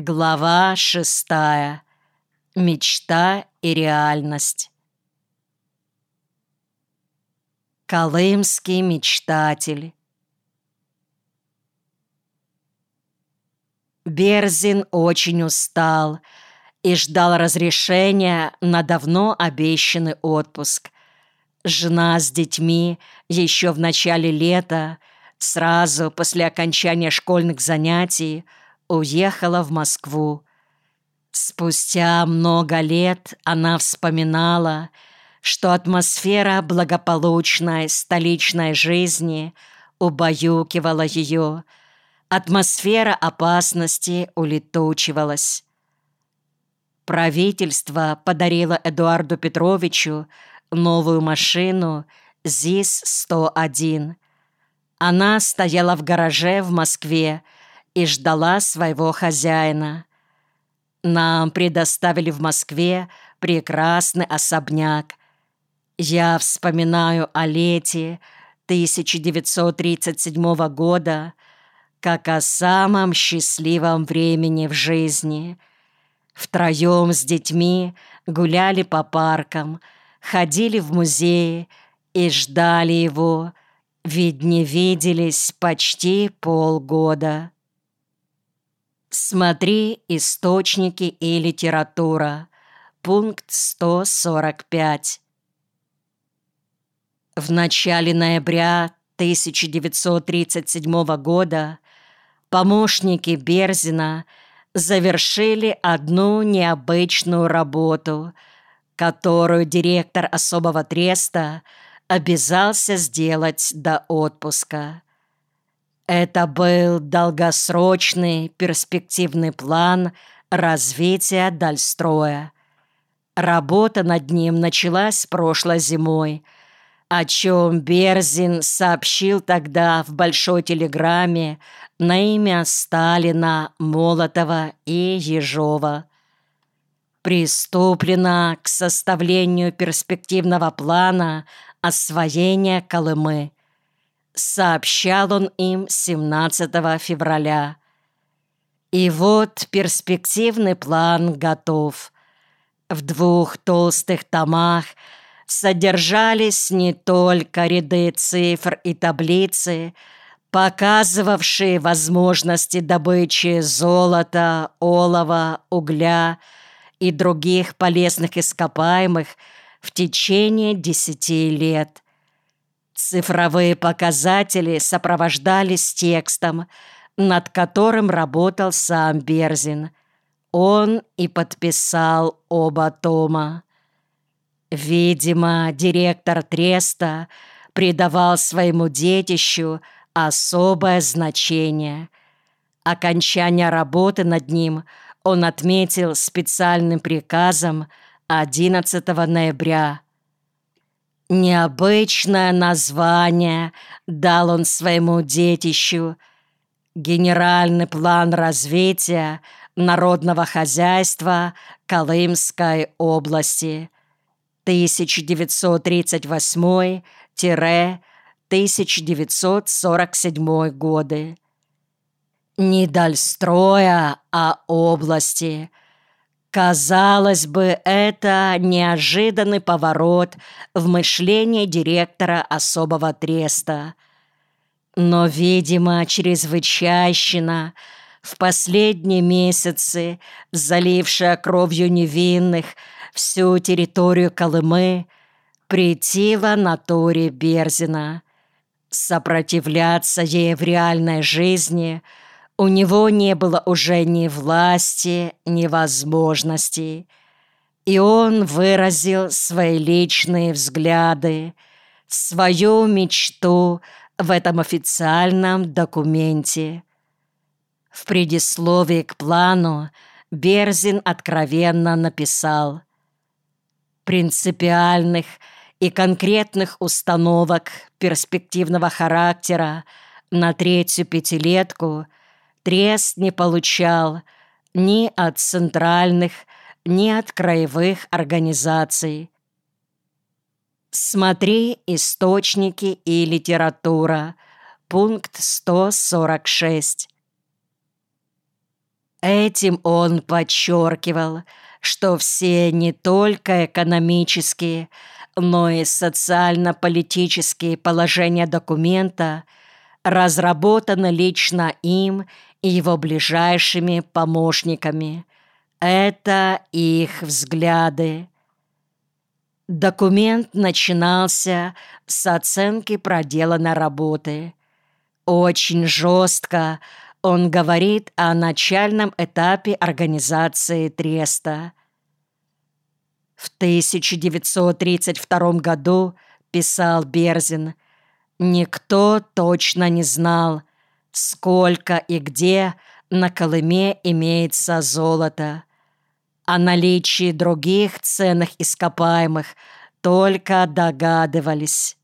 Глава шестая. Мечта и реальность. Колымский мечтатель. Берзин очень устал и ждал разрешения на давно обещанный отпуск. Жена с детьми еще в начале лета, сразу после окончания школьных занятий, уехала в Москву. Спустя много лет она вспоминала, что атмосфера благополучной столичной жизни убаюкивала ее, атмосфера опасности улетучивалась. Правительство подарило Эдуарду Петровичу новую машину ЗИС-101. Она стояла в гараже в Москве, и ждала своего хозяина. Нам предоставили в Москве прекрасный особняк. Я вспоминаю о лете 1937 года как о самом счастливом времени в жизни. Втроем с детьми гуляли по паркам, ходили в музеи и ждали его, ведь не виделись почти полгода. Смотри источники и литература. Пункт 145. В начале ноября 1937 года помощники Берзина завершили одну необычную работу, которую директор особого треста обязался сделать до отпуска. Это был долгосрочный перспективный план развития Дальстроя. Работа над ним началась прошлой зимой, о чем Берзин сообщил тогда в большой телеграмме на имя Сталина, Молотова и Ежова. Приступлено к составлению перспективного плана освоения Колымы – сообщал он им 17 февраля. И вот перспективный план готов. В двух толстых томах содержались не только ряды цифр и таблицы, показывавшие возможности добычи золота, олова, угля и других полезных ископаемых в течение десяти лет – Цифровые показатели сопровождались текстом, над которым работал сам Берзин. Он и подписал оба тома. Видимо, директор Треста придавал своему детищу особое значение. Окончание работы над ним он отметил специальным приказом 11 ноября Необычное название дал он своему детищу. Генеральный план развития народного хозяйства Колымской области 1938-1947 годы. Не Дальстроя, а области – Казалось бы, это неожиданный поворот в мышлении директора особого треста. Но, видимо, чрезвычайщина, в последние месяцы залившая кровью невинных всю территорию Колымы, притила натуре Берзина. Сопротивляться ей в реальной жизни – у него не было уже ни власти, ни возможностей. И он выразил свои личные взгляды, свою мечту в этом официальном документе. В предисловии к плану Берзин откровенно написал «Принципиальных и конкретных установок перспективного характера на третью пятилетку – Трест не получал ни от центральных, ни от краевых организаций. Смотри источники и литература. Пункт 146. Этим он подчеркивал, что все не только экономические, но и социально-политические положения документа разработаны лично им и его ближайшими помощниками. Это их взгляды. Документ начинался с оценки проделанной работы. Очень жестко он говорит о начальном этапе организации Треста. В 1932 году, писал Берзин, никто точно не знал, сколько и где на Колыме имеется золото. О наличии других ценных ископаемых только догадывались.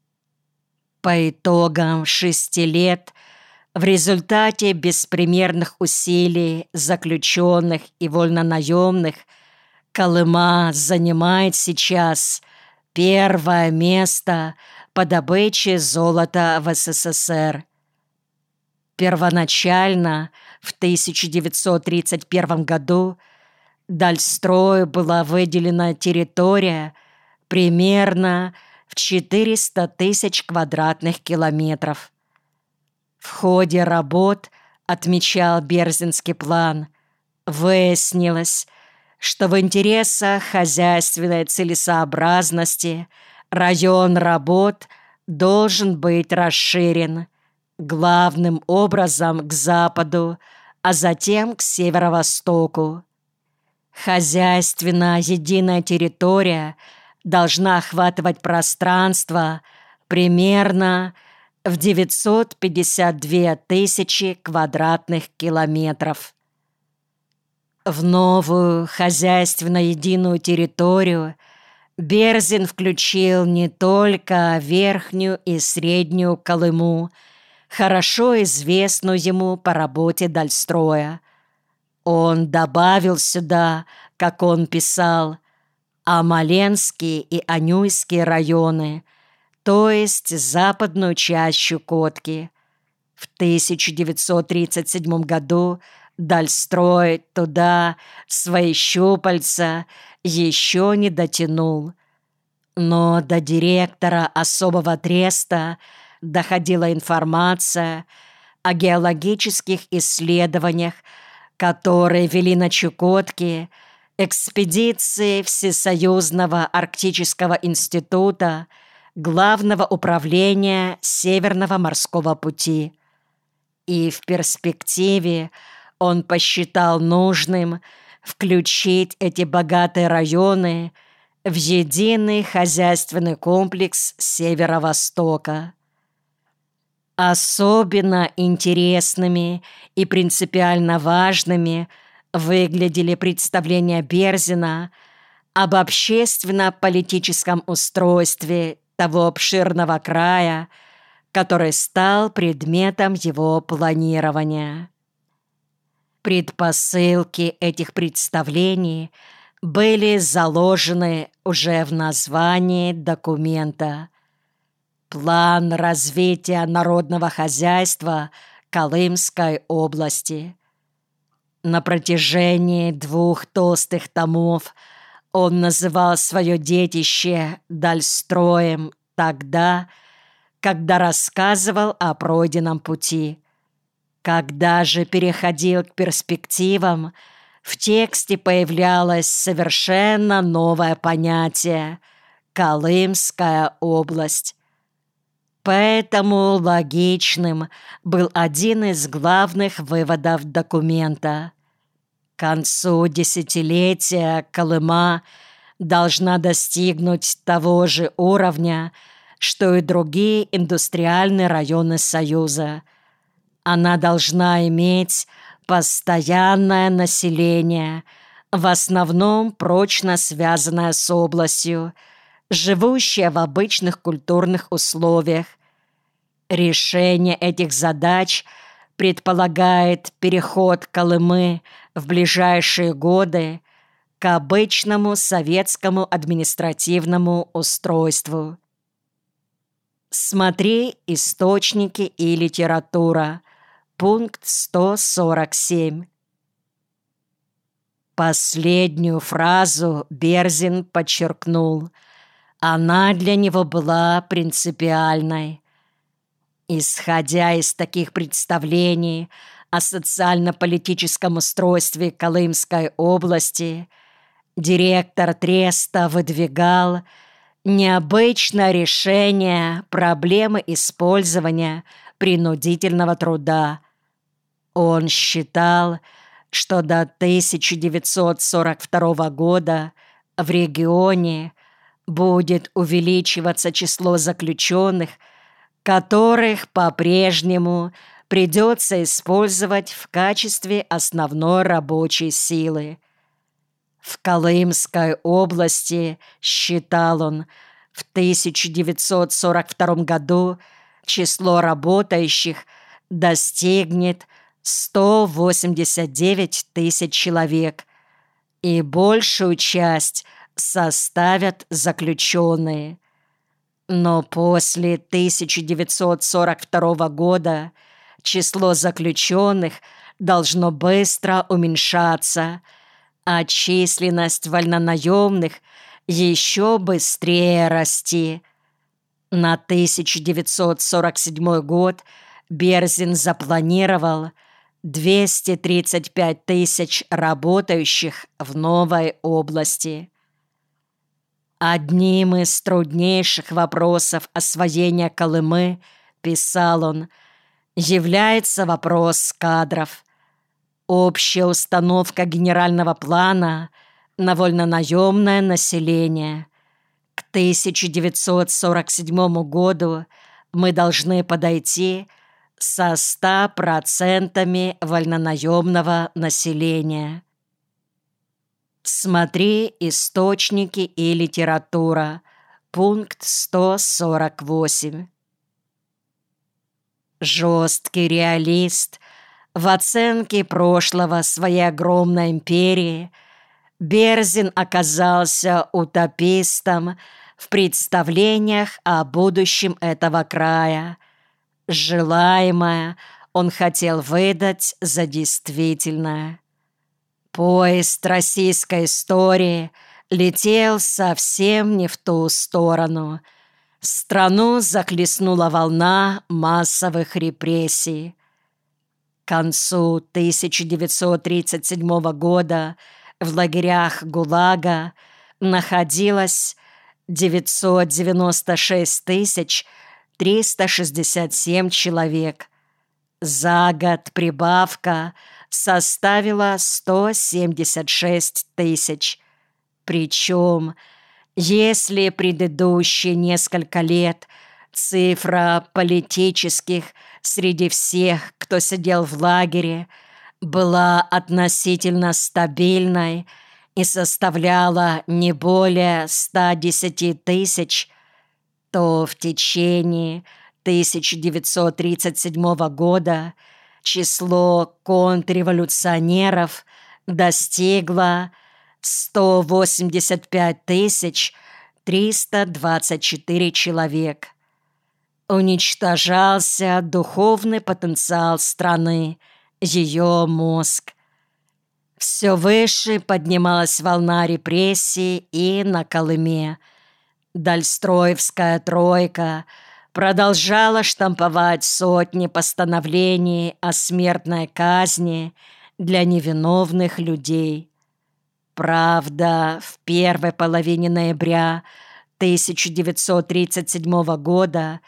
По итогам шести лет в результате беспримерных усилий заключенных и вольнонаемных Колыма занимает сейчас первое место по добыче золота в СССР. Первоначально, в 1931 году, Дальстрою была выделена территория примерно в 400 тысяч квадратных километров. В ходе работ, отмечал Берзинский план, выяснилось, что в интересах хозяйственной целесообразности район работ должен быть расширен главным образом к западу, а затем к северо-востоку. Хозяйственная единая территория должна охватывать пространство примерно в 952 тысячи квадратных километров. В новую хозяйственно единую территорию Берзин включил не только Верхнюю и Среднюю Колыму, хорошо известную ему по работе Дальстроя, он добавил сюда, как он писал, Амаленские и Анюйские районы, то есть западную часть Щукотки. В 1937 году Дальстрой туда свои щупальца еще не дотянул. Но до директора особого треста доходила информация о геологических исследованиях которые вели на Чукотке экспедиции Всесоюзного арктического института Главного управления Северного морского пути. И в перспективе он посчитал нужным включить эти богатые районы в единый хозяйственный комплекс Северо-Востока. Особенно интересными и принципиально важными выглядели представления Берзина об общественно-политическом устройстве того обширного края, который стал предметом его планирования. Предпосылки этих представлений были заложены уже в названии документа План развития народного хозяйства Колымской области. На протяжении двух толстых томов он называл свое детище Дальстроем тогда, когда рассказывал о пройденном пути. Когда же переходил к перспективам, в тексте появлялось совершенно новое понятие – Колымская область. Поэтому логичным был один из главных выводов документа. К концу десятилетия Колыма должна достигнуть того же уровня, что и другие индустриальные районы Союза. Она должна иметь постоянное население, в основном прочно связанное с областью – живущие в обычных культурных условиях. Решение этих задач предполагает переход Колымы в ближайшие годы к обычному советскому административному устройству. Смотри источники и литература. Пункт 147. Последнюю фразу Берзин подчеркнул. Она для него была принципиальной. Исходя из таких представлений о социально-политическом устройстве Колымской области, директор Треста выдвигал необычное решение проблемы использования принудительного труда. Он считал, что до 1942 года в регионе будет увеличиваться число заключенных, которых по-прежнему придется использовать в качестве основной рабочей силы. В Колымской области, считал он, в 1942 году число работающих достигнет 189 тысяч человек, и большую часть составят заключенные. Но после 1942 года число заключенных должно быстро уменьшаться, а численность вольнонаемных еще быстрее расти. На 1947 год Берзин запланировал – 235 тысяч работающих в новой области. Одним из труднейших вопросов освоения Колымы, писал он, является вопрос кадров. Общая установка генерального плана на вольнонаемное население. К 1947 году мы должны подойти со 100% вольнонаемного населения. Смотри источники и литература. Пункт 148. Жесткий реалист в оценке прошлого своей огромной империи Берзин оказался утопистом в представлениях о будущем этого края – Желаемое он хотел выдать за действительное. Поезд российской истории летел совсем не в ту сторону. Страну захлестнула волна массовых репрессий. К концу 1937 года в лагерях ГУЛАГа находилось 996 тысяч 367 человек. За год прибавка составила 176 тысяч. Причем, если предыдущие несколько лет цифра политических среди всех, кто сидел в лагере, была относительно стабильной и составляла не более 110 тысяч, то в течение 1937 года число контрреволюционеров достигло 185 тысяч 324 человек. Уничтожался духовный потенциал страны, ее мозг. Все выше поднималась волна репрессий и на Колыме – Дальстроевская тройка продолжала штамповать сотни постановлений о смертной казни для невиновных людей. Правда, в первой половине ноября 1937 года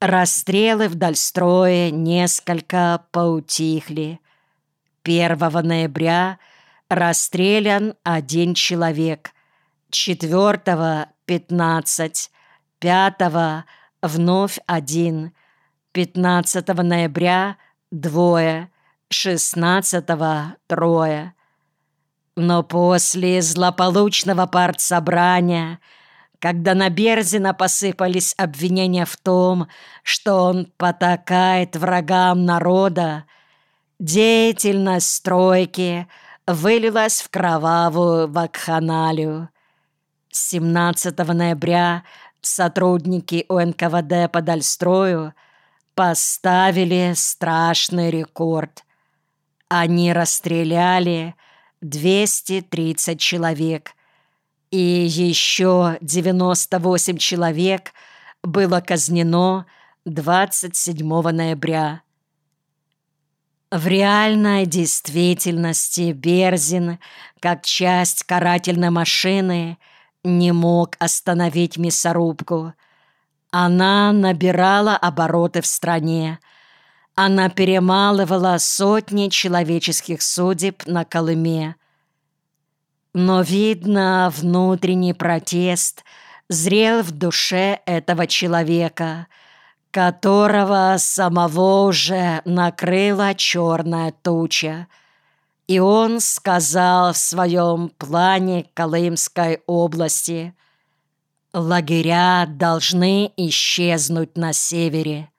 расстрелы в Дальстрое несколько поутихли. 1 ноября расстрелян один человек, 4 пятнадцать. Пятого вновь один. Пятнадцатого ноября двое. Шестнадцатого трое. Но после злополучного партсобрания, когда на Берзина посыпались обвинения в том, что он потакает врагам народа, деятельность стройки вылилась в кровавую вакханалию. 17 ноября сотрудники УНКВД по Дальстрою поставили страшный рекорд. Они расстреляли 230 человек, и еще 98 человек было казнено 27 ноября. В реальной действительности Берзин, как часть карательной машины, не мог остановить мясорубку. Она набирала обороты в стране. Она перемалывала сотни человеческих судеб на Колыме. Но, видно, внутренний протест зрел в душе этого человека — которого самого уже накрыла черная туча. И он сказал в своем плане Колымской области, «Лагеря должны исчезнуть на севере».